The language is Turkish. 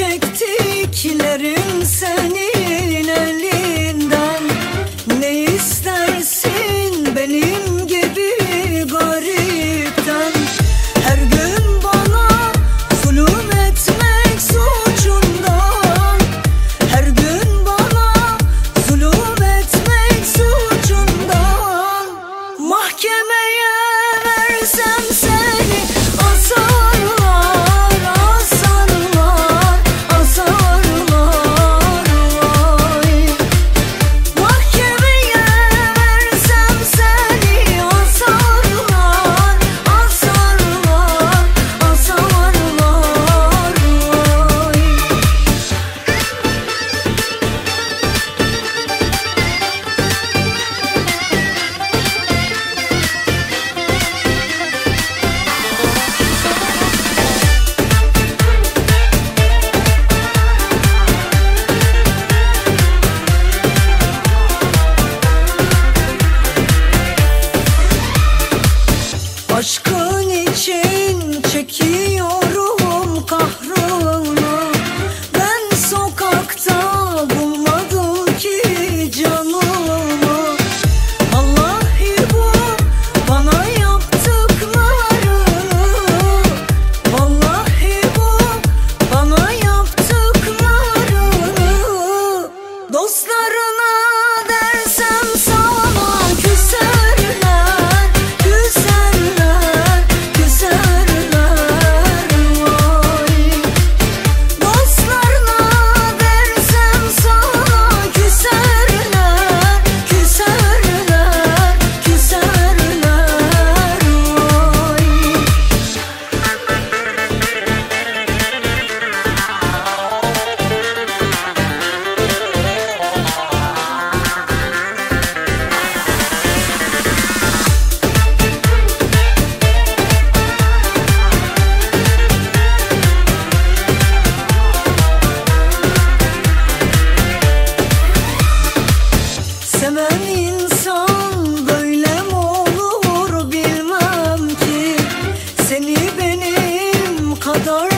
çektiklerim senin elin. Demem insan böyle mi olur bilmem ki. Seni benim kadar